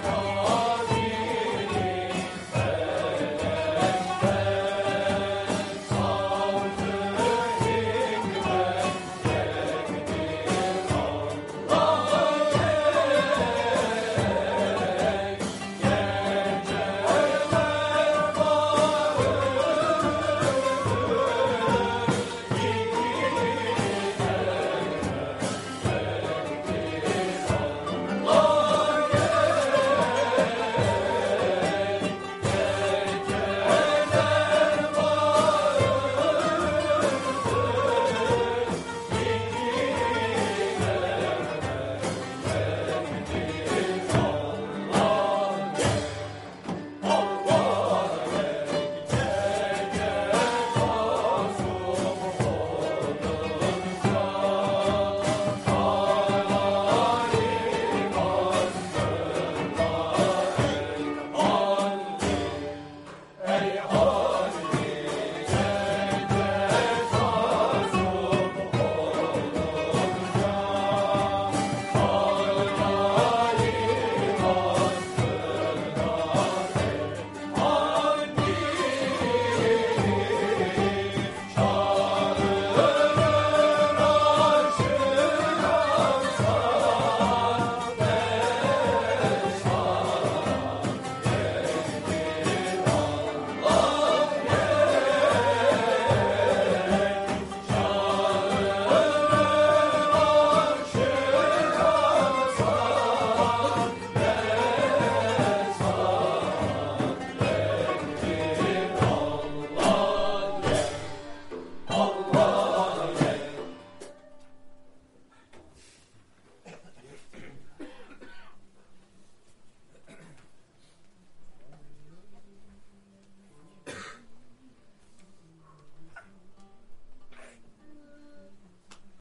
Oh,